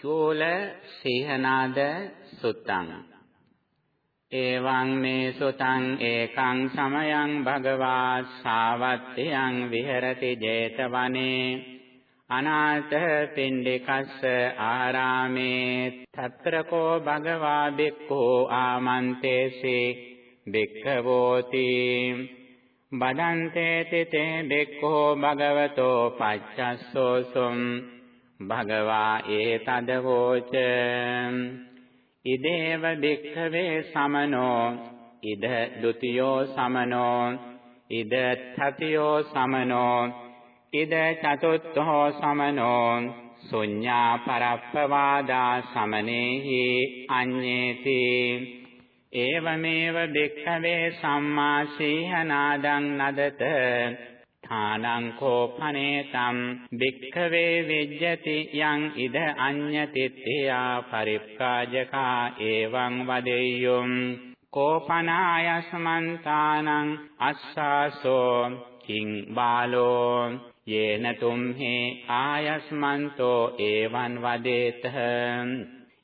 චූල සීහනාද සුත්තං। එවං මේ සුතං ඒකං සමයං භගවා සාවත්තියං විහෙරති 제තවනේ। අනාථ පින්ඩිකස්ස ආරාමේ। తත්‍රකෝ භගවා බික්ඛෝ ආමන්තේසි। බික්ඛවෝති। බදන්තේ තිතේ බික්ඛෝ භගවතෝ පච්චස්සෝසුම් භගවා ඒතදවෝච. ඉදේව භික්ඛවේ සමනෝ ඉද ဒ ුතියෝ සමනෝ ඉද තතියෝ සමනෝ ඉද චතුත්ථෝ සමනෝ ශුඤ්ඤා පරප්පවාදා සමනේහි අඤ්ඤේති. ඒවමේව භික්ඛවේ සම්මා සීහනාදං නදත. ථානං කෝපනේතම් භික්ඛවේ විජ්ජති යං ඉද අඤ්ඤතිත්‍යා පරිප්කාජකා එවං වදෙය්‍යොම් කෝපනායස්මන්තානං අස්සාසෝ කිං බාලෝ යේන තුම්හි ආයස්මන්තෝ එවං වදේතහ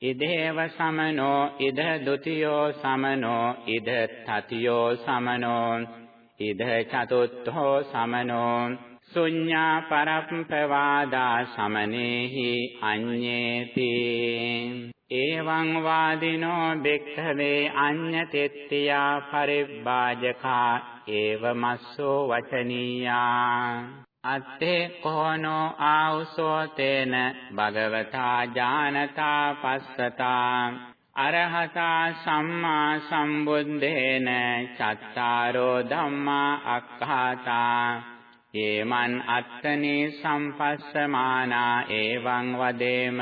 ඉදේව සමනෝ ඉද ဒ ුතියෝ සමනෝ ඉද තතියෝ සමනෝ ඉද චතුත්ථෝ සමනෝ ශුඤ්ඤා පරප්පවාදා සමනේහි අඤ්ඤේති එවං වාදිනෝ බික්ඛවේ අඤ්ඤතෙත්ත්‍යා පරිබ්බාජකා ඒවමස්සෝ වචනීයා අත්තේ කෝනෝ ආවුසෝ තේන භගවතා ඥානතා පස්සතා අරහතා සම්මා සම්බුද්දේන චත්තාරෝ ධම්මා අක්ඛාතා යේමන් අත්තනේ සම්පස්සමානා එවං වදේම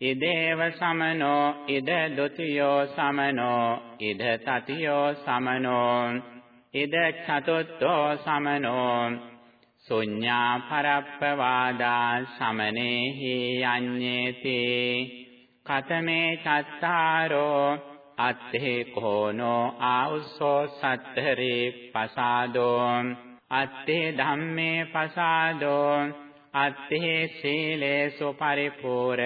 ඉදේව සමනෝ ඉද ဒ ුතියෝ සමනෝ ඉද තතියෝ සමනෝ ඉද චතුත්ථෝ සමනෝ ශුඤ්ඤා පරප්පවාදා සමනේහි අඤ්ඤේති කතමේ චත්තාරෝ අත්තේ කෝනෝ ආඋස්සෝ සත්තරේ පසාදෝ අත්තේ ධම්මේ පසාදෝ අත්තේ සීලේසු පරිපූර්ණකාරිතා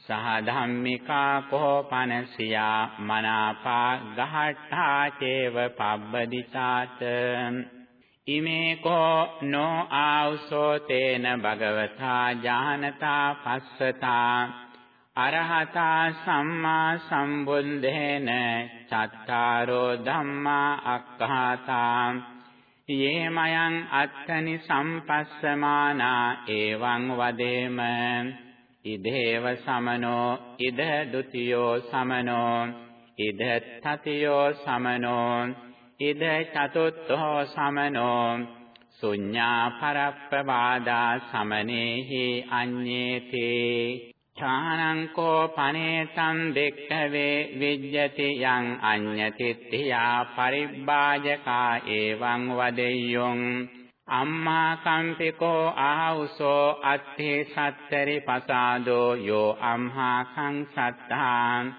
සහ ධම්මිකා කෝපනසියා මනාපා ගහට්ඨා චේව පබ්බදිසාත ඉමේ කෝ නෝ ආවසෝ තේන භගවතා ඥානතා පස්සතා අරහතා සම්මා සම්බුද්දේන චත්තාරෝ ධම්මා අක්ඛාතා යේ මයං අත්තනි සම්පස්සමානා එවං වදේම ඉදේව සමනෝ ඉද ဒ ුතියෝ සමනෝ ඉද තතියෝ සමනෝ ඉද චතුත්ථෝ සමනෝ ශුඤ්ඤා පරප්පවාදා සමනේහි අඤ්ඤේති ඡානං කෝ පනේතං දෙක්ඛවේ විජ්ජති යං අඤ්ඤතිත්‍යා පරිබ්බාජකා එවං වදෙය්‍යොං අම්මා කම්පිකෝ ආහුසෝ අත්ථි සත්තරි පසාදෝ යෝ අම්හා කං සත්තාං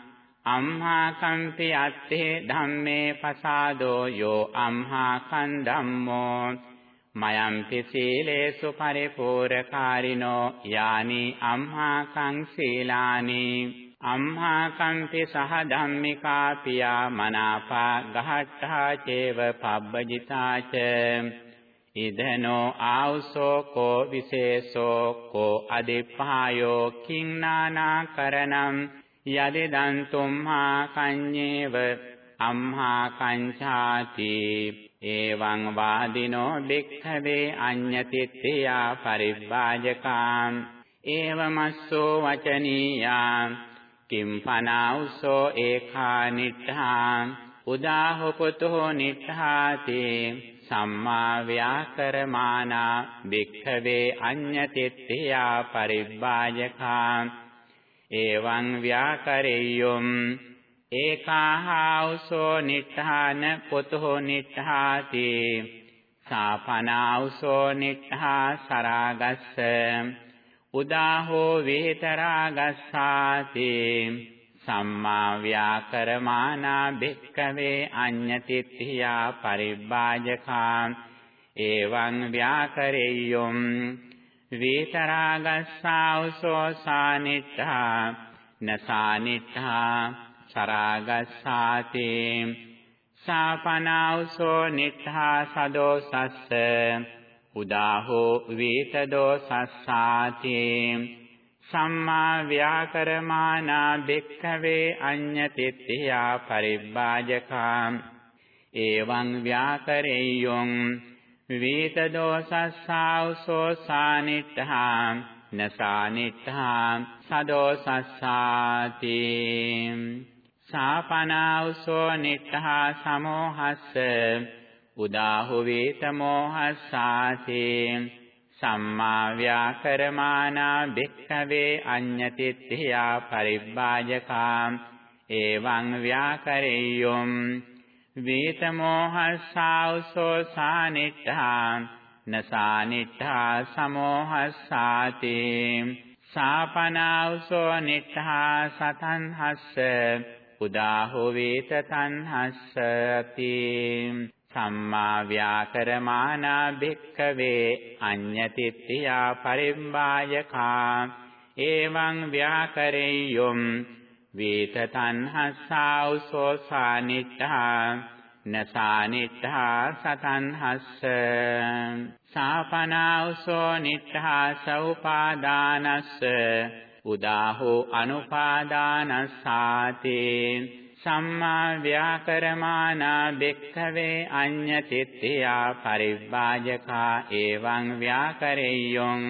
අම්හා කම්පි අත්තේ ධම්මේ පසාදෝ යෝ අම්හා කන් ධම්මෝ මයම්පි සීලේසු පරිපූර්ණකාරිනෝ යානි අම්හා කං සීලානි අම්හා කම්පි සහ ධම්මිකා පියා මනාපා ගහට්ඨා චේව පබ්බජිතාච ඉදනෝ ආවසෝ කෝ විශේෂෝ කෝ අදිප්පායෝ කිංනානා කරණම් යදිදන් තුම්හා කඤ්ඤේව අම්හා කංචාති එවං වාදිනෝ භික්ඛවේ අඤ්ඤතිත්‍යා පරිබ්බාජකාං ඒවමස්සෝ වචනීයා කිම්පනාඋසෝ ඒඛා නිට්ඨා උදාහපතෝ නිට්ඨාති. සම්මා ව්‍යාකරමානා භික්ඛවේ අඤ්ඤතිත්‍යා පරිබ්බාජකාං එවං ව්‍යාකරෙය්‍යොම් ඒකාහාවසෝ නිට්ඨාන පුතෝ නිට්ඨාති සාපනාවසෝ නිට්ඨා සරාගස්ස උදාහෝ වේතරාගස්සාති සම්මා ව්‍යාකරමානා භික්කවේ අඤ්ඤතිත්‍යා පරිබ්බාජකා. එවං ව්‍යාකරෙය්‍යොම් වේතරාගස්සාවසෝ සානිට්ඨා නසානිට්ඨා සරාගස්සාති සාපනාවසෝ නිට්ඨා සදෝසස්ස උදාහෝ වේතදෝසස්සාති සම්මා ව්‍යාකරමානා භික්ඛවේ අඤ්ඤතිත්‍යා පරිබ්බාජකා එවං ව්‍යාකරෙය්‍යොං වේතදෝසස්සාවසෝ සානිට්ඨා නසානිට්ඨා සදෝසස්සාති සාපනාවසෝ නිට්ඨා සමෝහස්ස උදාහු වේතමෝහස්සාති සම්මා ව්‍යාකරමානා භික්ඛවේ අඤ්ඤතිත්‍යා පරිබ්බාජකා එවං ව්‍යාකරෙය්‍යොම් වේතමෝහස්සාවසෝ සානිට්ඨා නසානිට්ඨා සමෝහස්සාති සාපනාවසෝ නිට්ඨා සතන්හස්ස උදාහෝ වේතතන්හස්සති සම්මා ව්‍යාකරමානා භික්ඛවේ අඤ්ඤතිත්‍යා පරිම්බායකා එවං ව්‍යාකරෙය්‍යොම් වේතතන්හස්සාවසෝ සානිට්ඨා නසානිට්ඨා සතන්හස්ස සාපනාවසෝ නිට්ඨා සෞපාදානස්ස උදාහෝ අනුපාදානස්සාති සම්මා ව්‍යාකරමානා භික්ඛවේ අඤ්ඤතිත්‍යා පරිබ්බාජකා එවං ව්‍යාකරෙය්‍යොං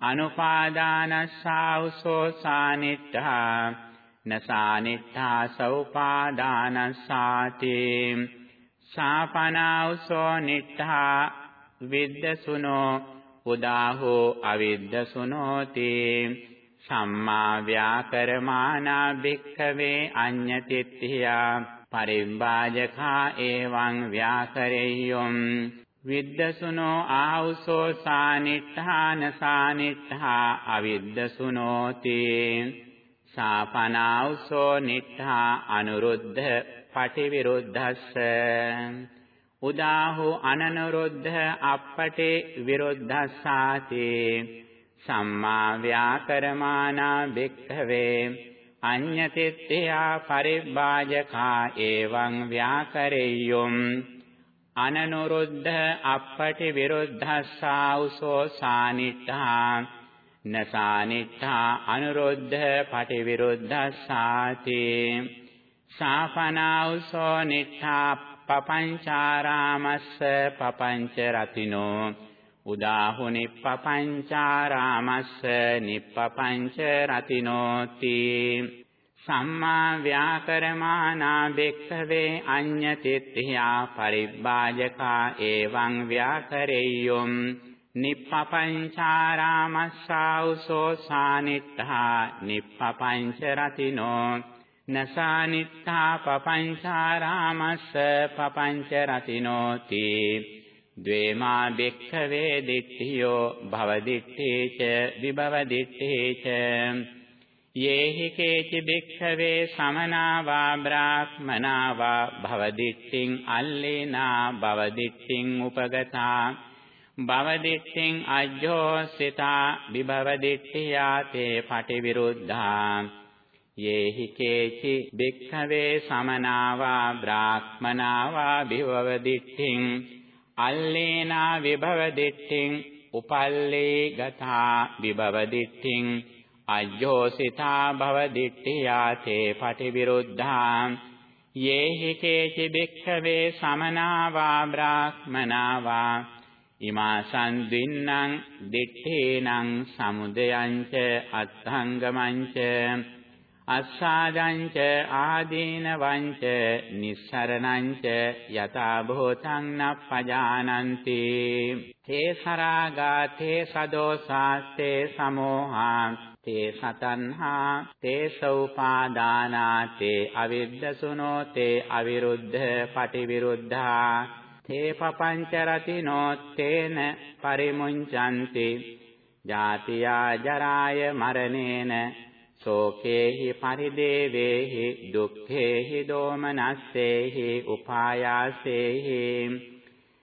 අනුපාදානස්සාවසෝ සානිට්ඨා නසානිට්ඨා සෞපාදානස්සාති සාපනාවසෝ නිට්ඨා විද්දසුනෝ උදාහෝ අවිද්දසුනෝති සම්මා ව්‍යාකරමානා භික්ඛවේ අඤ්ඤතිත්‍ත්‍යා පරිම්බාජකා එවං ව්‍යාකරෙය්‍යොම් විද්දසුනෝ ආහුසෝ සානිට්ඨාන සානිට්ඨා අවිද්දසුනෝති සාපනාවසෝ නිට්ඨා අනුරුද්ධ පටිවිරුද්ධස්ස උදාහෝ අනනුරුද්ධ අප්පටේ විරුද්ධස්සාති සම්මා ව්‍යාකරමානා භික්ඛවේ අඤ්ඤතිත්‍යා පරිබ්බාජකා එවං ව්‍යාකරෙය්‍යොම් අනනුරුද්ධ අප්පටි විරුද්ධස්සා උසෝ සානිට්ඨා නසානිට්ඨා අනුරුද්ධ පටි විරුද්ධස්සාති සාපනාඋසෝ නිට්ඨා පපංචාරාමස්ස පපංච රතිනෝ උදාහු නිප්පපංචාරාමස්ස නිප්පපංච රතිනෝති සම්මා ව්‍යාකරමානා භික්ඛවේ අඤ්ඤතිත්‍යා පරිබ්බාජකා එවං ව්‍යාකරෙය්‍යොම් නිප්පපංචාරාමස්සාඋසෝ සානිට්ඨා නිප්පපංච රතිනෝ නසානිත්තා පපංචාරාමස්ස පපංච රතිනෝති ද්වේමා භික්ඛවේ දිට්ඨියෝ භවදිට්ඨේච විභවදිට්ඨේච යේහි කේචි භික්ඛවේ සමනාවා බ්‍රාහ්මනාවා භවදිට්ඨින් අල්ලේනා භවදිට්ඨින් උපගතා භවදිට්ඨින් අජ්ජෝසිතා විභවදිට්ඨියා තේ පටිවිරුද්ධා යේහි කේචි භික්ඛවේ සමනාවා බ්‍රාහ්මනාවා විභවදිට්ඨින්. අල්ලේනා විභවදිට්ඨින් උපල්ලේ ගතා විභවදිට්ඨින්. අජ්ජෝසිතා භවදිට්ඨියා තේ පටිවිරුද්ධා යේහි කේචි භික්ඛවේ සමනාවා බ්‍රාහ්මනාවා ඉමා සම්දින්නම් දිත්තේනං සමුදයංච අත්ථංගමංච අස්සාදංච ආදීනවංච නිස්සරණංච යතා භූතං නප්පජානන්ති තේ සරාගා තේ සදෝසාස්තේ සමෝහා තේ සතන්හා තේ සෝපාදානා තේ අවිද්දසුනෝ තේ අවිරුද්ධ පටිවිරුද්ධා. තේ පపంచ රතිනෝ තේන පරිමුංචන්ති ජාතියා ජරාය මරණේන සෝකේහි පරිදේවේහි දුක්ඛේහි දෝමනස්සේහි උපායාසේහි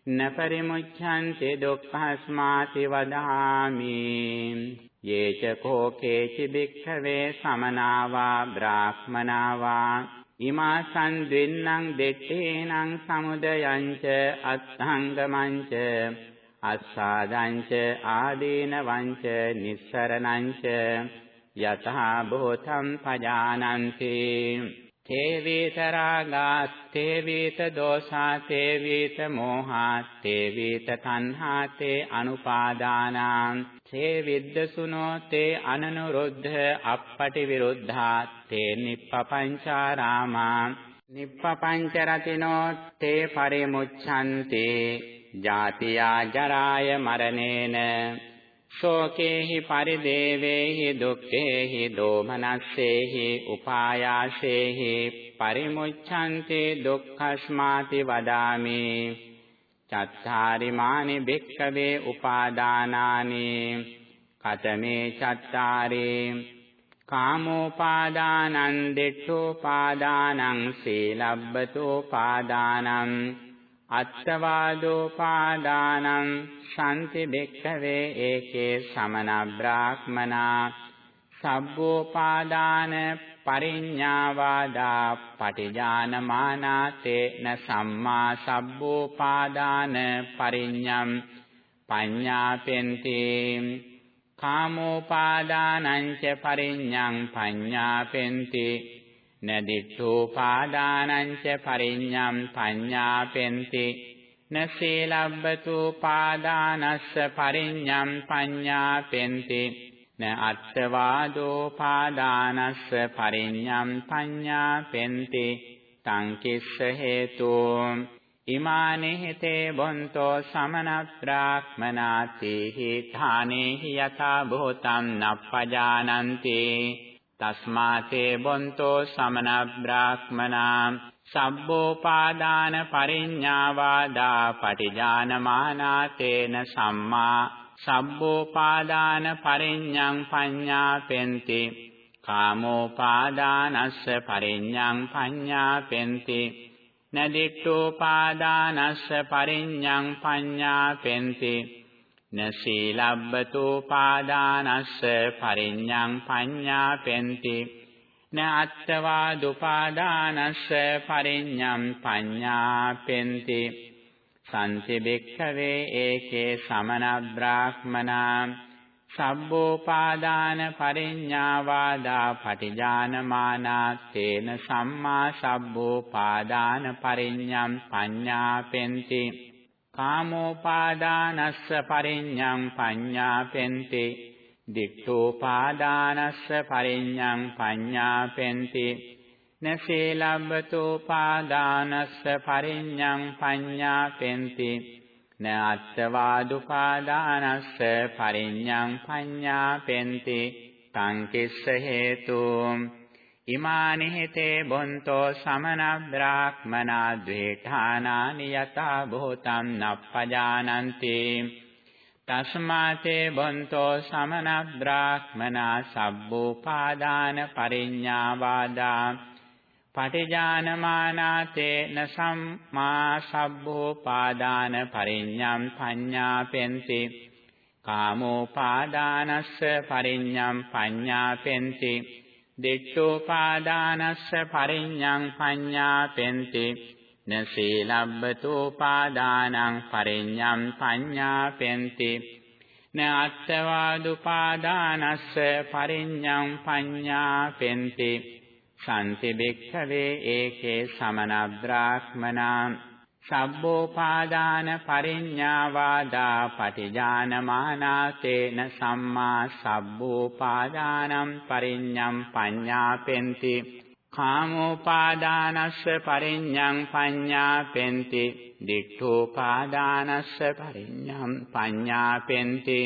නපරිමුච්ඡන්ති දුක්ඛස්මාති වදාමි යේච කෝ කේචි භික්ඛවේ සමනාවා බ්‍රාහ්මනාවා ඉමා සංද්වින්නං දෙත්තේනං සමුදයංච අත්ථංගමංච අස්සාදංච ආදීනවංච නිස්සරණංච යතහා භූතං පජානන්ති. තේ වේතරාගා තේ වේත දෝසා තේ වේත මෝහා තේ වේත තණ්හා තේ අනුපාදානං. තේ විද්දසුනෝ තේ අනනුරුද්ධ අප්පටි විරුද්ධා තේ නිප්පපංචාරාමා නිප්පපංච රතිනෝ තේ පරිමුච්ඡන්ති ජාතියා ජරාය මරණේන ශෝකේහි පරිදේවේහි දුක්ඛේහි දෝමනස්සේහි උපායාසේහි පරිමුච්ඡන්ති දුක්ඛස්මාති වදාමි චත්තාරි මානි භික්ඛවේ උපාදානානි। කතමේ චත්තාරි। කාමෝපාදානං දිට්ඨෝපාදානං සීලබ්බතෝපාදානං। අත්තවාදෝපාදානං ශාන්ති බෙක්ඛවේ ඒකේ සමන බ්‍රාහ්මනා। සබ්බෝපාදාන පරිඤ්ඤාවාදා පටිජානමානාතේ න සම්මා සබ්බෝපාදාන පරිඤ්ඤම් පඤ්ඤාපෙන්ති කාමෝපාදානං ච පරිඤ්ඤං පඤ්ඤාපෙන්ති නදිට්ඨෝපාදානං ච පරිඤ්ඤම් පඤ්ඤාපෙන්ති න සීලබ්බතු පාදානස්ස පරිඤ්ඤම් පඤ්ඤාපෙන්ති න අත්තවාදෝ පාදානස්ස පරිඤ්ඤම් පඤ්ඤාපෙන්ති තං කිස්ස හේතු. ඉමානේ හිතේ බොන්තෝ සමන බ්‍රාහ්මනාති හිතානේහි යතා භූතං නප්පජානන්ති. තස්මාතේ බොන්තෝ සමන බ්‍රාහ්මනා සබ්බෝපාදාන පරිඤ්ඤාවාදා පටිජානමානාතේන සම්මා සබ්බෝපාදාන පරිඤ්ඤං පඤ්ඤාපෙන්ති। කාමෝපාදානස්ස පරිඤ්ඤං පඤ්ඤාපෙන්ති। නදිට්ඨෝපාදානස්ස පරිඤ්ඤං පඤ්ඤාපෙන්ති। න සීලබ්බතෝපාදානස්ස පරිඤ්ඤං පඤ්ඤාපෙන්ති। න අත්තවාදුපාදානස්ස පරිඤ්ඤම් පඤ්ඤාපෙන්ති। සම්ති බික්ඛවේ ඒකේ සමන බ්‍රාහ්මනා සබ්බෝපාදාන පරිඤ්ඤාවාදා පටිජානමානා තේන සම්මා සබ්බෝපාදාන පරිඤ්ඤම් පඤ්ඤාපෙන්ති. කාමෝපාදානස්ස පරිඤ්ඤං පඤ්ඤාපෙන්ති. දික්ඛෝපාදානස්ස පරිඤ්ඤං පඤ්ඤාපෙන්ති. නසීලබ්බතෝපාදානස්ස පරිඤ්ඤං පඤ්ඤාපෙන්ති න අත්තවාදුපාදානස්ස පරිඤ්ඤං පඤ්ඤාපෙන්ති තං කිස්ස හේතුම්. ඉමානි හිතේ බොන්තෝ සමන බ්‍රාහ්මනා ද්වේඨානානි යතා භූතං නප්පජානන්ති තස්මාතේ බොන්තෝ සමන බ්‍රාහ්මනා සබ්බෝපාදාන පරිඤ්ඤාවාදා. පටිජානමානාතේ න සම්මා සබ්බෝපාදාන පරිඤ්ඤම් පඤ්ඤාපෙන්ති. කාමෝපාදානස්ස පරිඤ්ඤම් පඤ්ඤාපෙන්ති. දිට්ඨෝපාදානස්ස පරිඤ්ඤං පඤ්ඤාපෙන්ති. න සීලබ්බතෝපාදානං පරිඤ්ඤං පඤ්ඤාපෙන්ති. න අත්තවාදුපාදානස්ස පරිඤ්ඤං පඤ්ඤාපෙන්ති. සම්ති බික්ඛවේ ඒකේ සමන බ්‍රාහ්මනා සබ්බෝපාදාන පරිඤ්ඤාවාදා පටිජානමානාතේන සම්මා සබ්බෝපාදානම් පරිඤ්ඤම් පඤ්ඤාපෙන්ති කාමෝපාදානස්ස පරිඤ්ඤං පඤ්ඤාපෙන්ති දිට්ඨෝපාදානස්ස පරිඤ්ඤං පඤ්ඤාපෙන්ති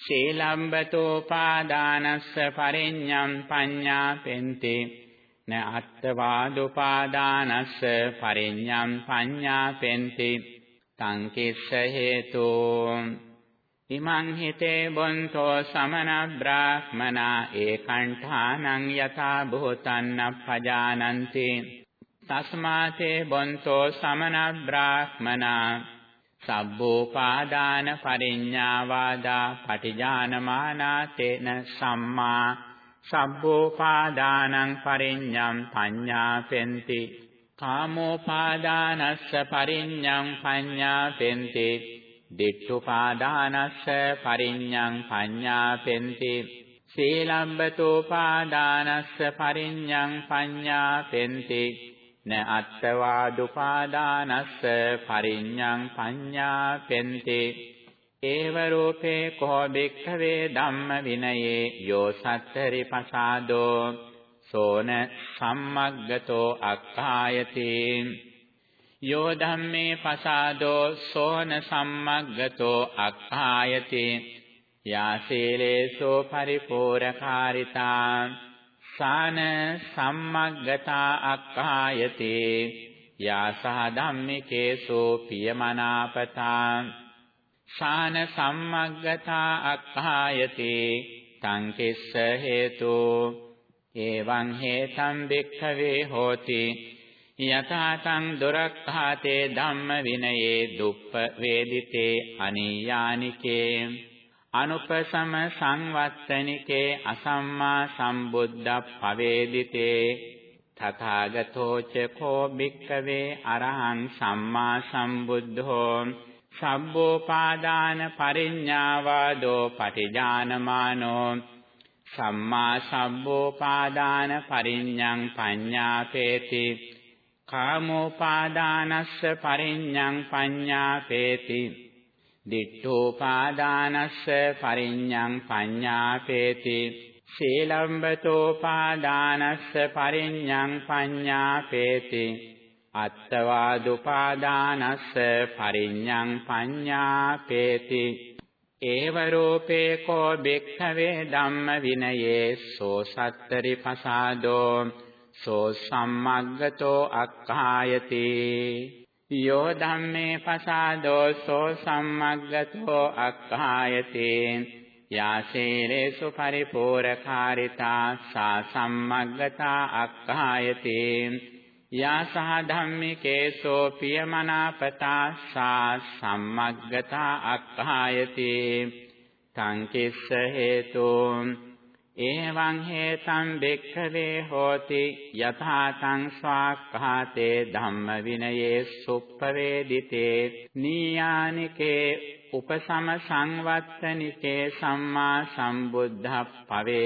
ශීලම්බතෝපාදානස්ස පරිඤ්ඤං පඤ්ඤාපෙන්ති න අත්තවාදුපාදානස්ස පරිඤ්ඤම් පඤ්ඤාපෙන්ති තං කිස්ස හේතෝ. ඉමං හිතේ බොන්තෝ සමන බ්‍රාහ්මනා ඒකණ්ඨානං යථා භූතන්න පජානන්ති තස්මාතේ බොන්තෝ සමන බ්‍රාහ්මනා සබ්බෝපාදාන පරිඤ්ඤාවාදා පටිජානමානාතේන සම්මා සබ්බෝපාදානං පරිඤ්ඤම් පඤ්ඤාපෙන්ති කාමෝපාදානස්ස පරිඤ්ඤං පඤ්ඤාපෙන්ති දිට්ඨුපාදානස්ස පරිඤ්ඤං පඤ්ඤාපෙන්ති සීලම්බතෝපාදානස්ස පරිඤ්ඤං පඤ්ඤාපෙන්ති න අත්තවාදුපාදානස්ස පරිඤ්ඤං පඤ්ඤාපෙන්ති ඒව රූපේ කෝ භික්ඛවේ ධම්ම විනයේ යෝ සත්තරි පසාදෝ සෝන සම්මග්ගතෝ අක්ඛායති යෝ ධම්මේ පසාදෝ සෝන සම්මග්ගතෝ අක්ඛායති යාසීලේසෝ පරිපූර්ණකාරිතා සාන සම්මග්ගතා අක්ඛායති යාසහ ධම්මිකේසෝ පියමනාපතා සාන සම්මග්ගතා අක්ඛායති තං කිස්ස හේතු එවං හේතං භික්ඛවේ හෝති යථාතං දුරක්ඛාතේ ධම්ම විනයේ දුප්ප වේදිතේ අනීයානිකේ අනුපසම සංවත්තනිකේ අසම්මා සම්බුද්ධප්පවේදිතේ තථාගතෝ ච කෝ භික්ඛවේ අරහං සම්මා සම්බුද්ධෝ සම්බෝපාදාන පරිඤ්ඤාවාදෝ පටිජානමානෝ සම්මා සම්බෝපාදාන පරිඤ්ඤං පඤ්ඤාපේති කාමෝපාදානස්ස පරිඤ්ඤං පඤ්ඤාපේති දිට්ඨෝපාදානස්ස පරිඤ්ඤං පඤ්ඤාපේති සීලම්බතෝපාදානස්ස පරිඤ්ඤං පඤ්ඤාපේති අත්තවාදුපාදානස්ස පරිඤ්ඤං පඤ්ඤාපේති. ඒව රූපේ කෝ භික්ඛවේ ධම්ම විනයේ සෝ සත්තරි පසාදෝ. සෝ සම්මග්ගතෝ අක්ඛායති. යෝ ධම්මේ පසාදෝ සෝ සම්මග්ගතෝ අක්ඛායති. යාසේරේසු පරිපූර්ණකාරිතා සා සම්මග්ගතා අක්ඛායති. යා සහ ධම්මිකේසෝ පියමනාපතා සා සම්මග්ගතා අක්ඛායති තං කිස්ස හේතුං එවං හේතං භික්ඛවේ හෝති යථා තං ස්වාක්ඛාතේ ධම්ම විනයේ සුප්පවේදිතේ නීයානිකේ උපසම සංවත්තනිකේ සම්මා සම්බුද්ධප්පවේදිතේ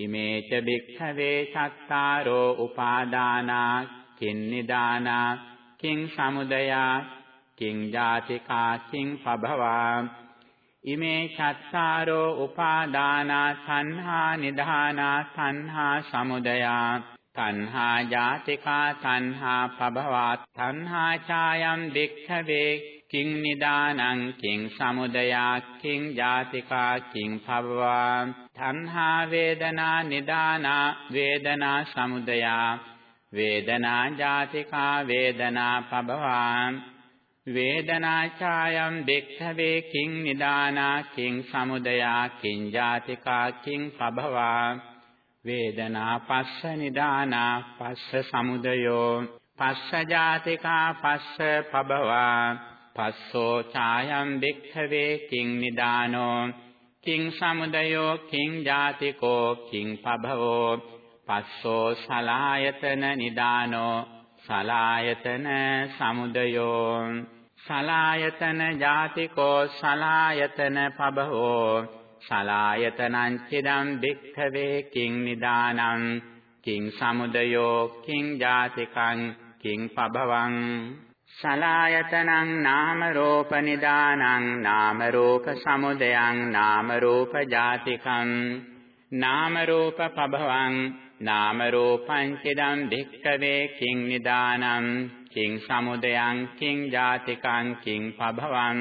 ඉමේච භික්ඛවේ සත්තාරෝ උපාදානා කින්නිදානා කිං සමුදයා කිං ජාතිකා කිං පභවා ඉමේ චත්තාරෝ උපාදානා සංහා නිධානා සංහා සමුදයා තණ්හා ජාතිකා තණ්හා පභවා තණ්හා ඡායම් භික්ඛවේ කිං නිදානං කිං සමුදයා කිං ජාතිකා කිං භවවා තණ්හා වේදනා නිදානා වේදනා සමුදයා වේදනා ජාතිකා වේදනා පභවා වේදනා ඡායම් දෙක්ඛවේ කිං නිදානා කිං සමුදයා කිං ජාතිකා කිං පභවා වේදනා පස්ස නිදානා පස්ස සමුදයෝ පස්ස ජාතිකා පස්ස පභවා පස්සෝ ඡායම් දෙක්ඛවේ කිං නිදානෝ කිං සමුදයෝ කිං ජාතිකෝ කිං පභවෝ පස්සෝ සලායතන නිදානෝ සලායතන සමුදයෝ සලායතන ජාතිකෝ සලායතන පබහෝ සලායතනං චිදම් භික්ඛවේ කිං නිදානං කිං සමුදයෝ කිං ජාතිකං කිං පබවං සලායතනං නාම රූප නිදානං නාම රූප සමුදයං නාම රූප ජාතිකං නාම රූප පබවං නාම රූපං චිදම් භික්ඛවේ කිං නිදානං කිං සමුදයං කිං ජාතිකං කිං පභවං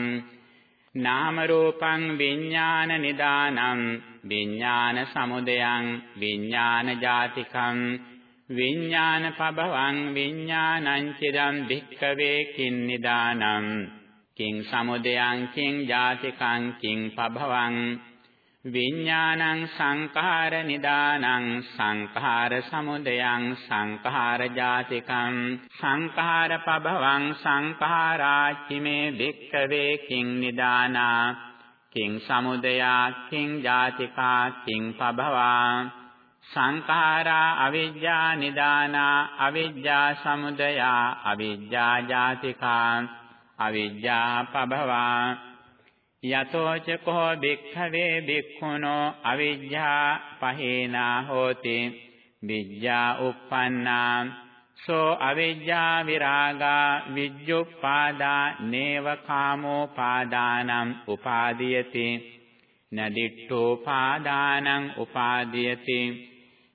නාම රූපං විඥාන නිදානං විඥාන සමුදයං විඥාන ජාතිකං විඥාන පභවං විඥානං චිදම් භික්ඛවේ කිං නිදානං කිං සමුදයං කිං ජාතිකං කිං පභවං විඥානං සංඛාර නිදානං සංඛාර සමුදයං සංඛාර ජාතිකං. සංඛාර පභවං සංඛාරාච්චිමේ භික්ඛවේ කිං නිදානා කිං සමුදයා කිං ජාතිකා කිං පභවා සංඛාරා අවිජ්ජා නිදානා අවිජ්ජා සමුදයා අවිජ්ජා ජාතිකා අවිජ්ජා පභවා යතෝච කෝ භික්ඛවේ භික්ඛුනෝ අවිජ්ජා පහේනා හෝති විජ්ජා uppannā සෝ අවිජ්ජා විරාගා විජ්ජුප්පාදා නේව කාමෝපාදානං උපාදීයති නදිට්ඨෝපාදානං උපාදීයති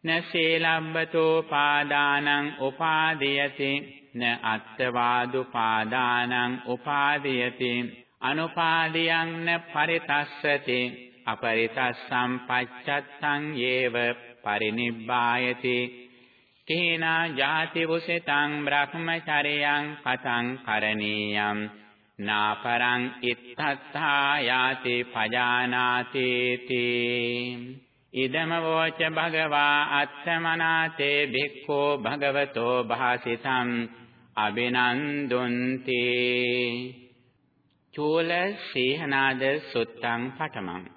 න සීලබ්බතෝපාදානං උපාදීයති න අත්තවාදුපාදානං උපාදීයති අනුපාදියං න පරිතස්සති අපරිතස්සම් පච්චත්තං යේව පරිනිබ්බායති කේනා ජාති වුසිතං බ්‍රහ්මචරයං කතං කරණීයම් නාපරං ඉත්තත්තා යාති පජානාති තී ඉදම වෝච භගවා අත්තමනාතේ භික්ඛෝ භගවතෝ භාසිතං අබිනන්දුන්ති චූල සීහනාද සුත්තං පඨමං